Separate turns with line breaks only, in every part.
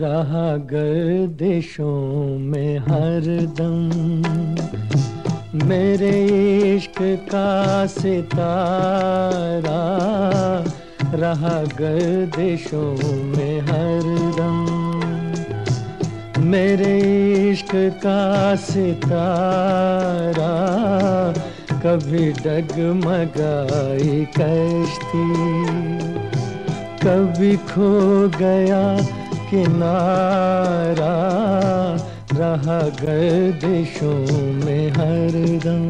रहा गर्दिशों में हरदम मेरे इश्क का सितारा रहा गर्दिशों में हरदम मेरे इश्क का सितारा कभी डगमगाई कश्ती। कभी खो गया किनारा रहा गर्दिशों में हरदम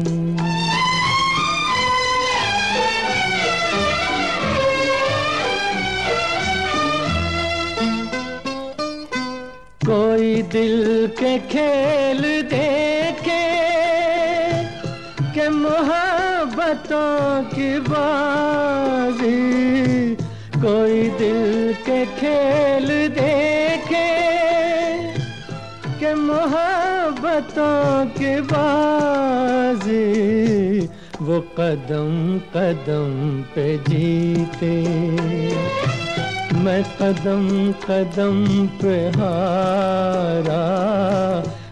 कोई दिल के खेल देखे के मोहब्बतों की बाजी कोई दिल के खेल देखे के मोहब्बतों की बाजी वो कदम कदम पे जीते। मैं कदम कदम पे हारा,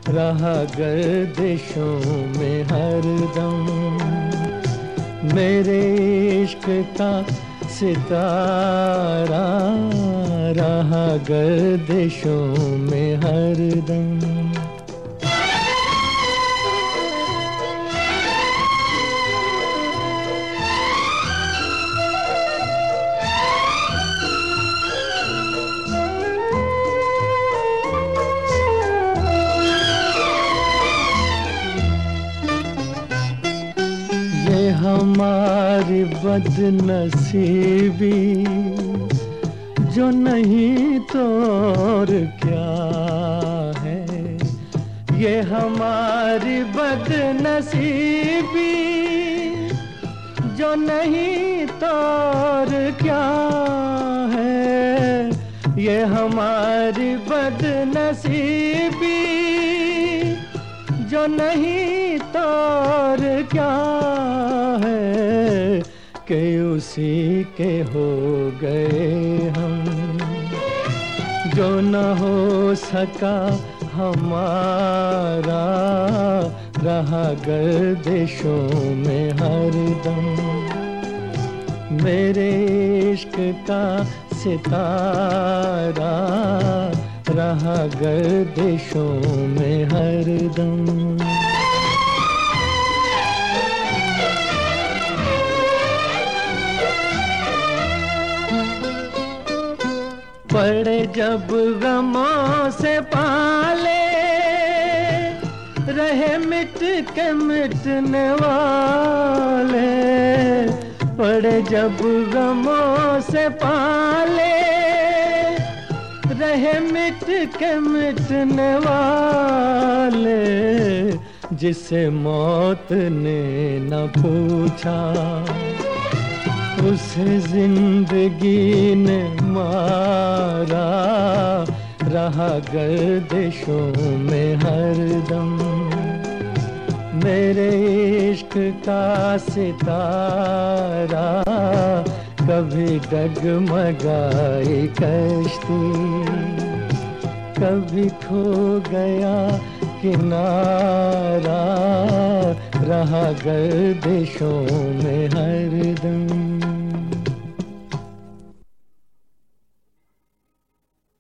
रहा गर्दिशों में हरदम। मेरे इश्क का सितारा रहा गर्दिशों में हरदम हमारी बदनसीबी, जो नहीं तो और क्या है? ये हमारी बदनसीबी, जो नहीं तो और क्या है? ये हमारी बदनसीबी, जो नहीं तो और क्या कि उसी के हो गए हम। जो न हो सका हमारा रहा गर्दिशों में हरदम मेरे इश्क का सितारा रहा गर्दिशों में हरदम पड़े जब गमों से पाले। रहे मिट के मिटने वाले। पड़े जब गमों से पाले। रहे मिट के मिटने वाले। जिसे मौत ने न पूछा। उसे ज़िंदगी ने मारा। रहा गर्दिशों में हरदम मेरे इश्क का सितारा कभी डगमगाई कश्ती। कभी खो गया किनारा। रहा गर्दिशों में हरदम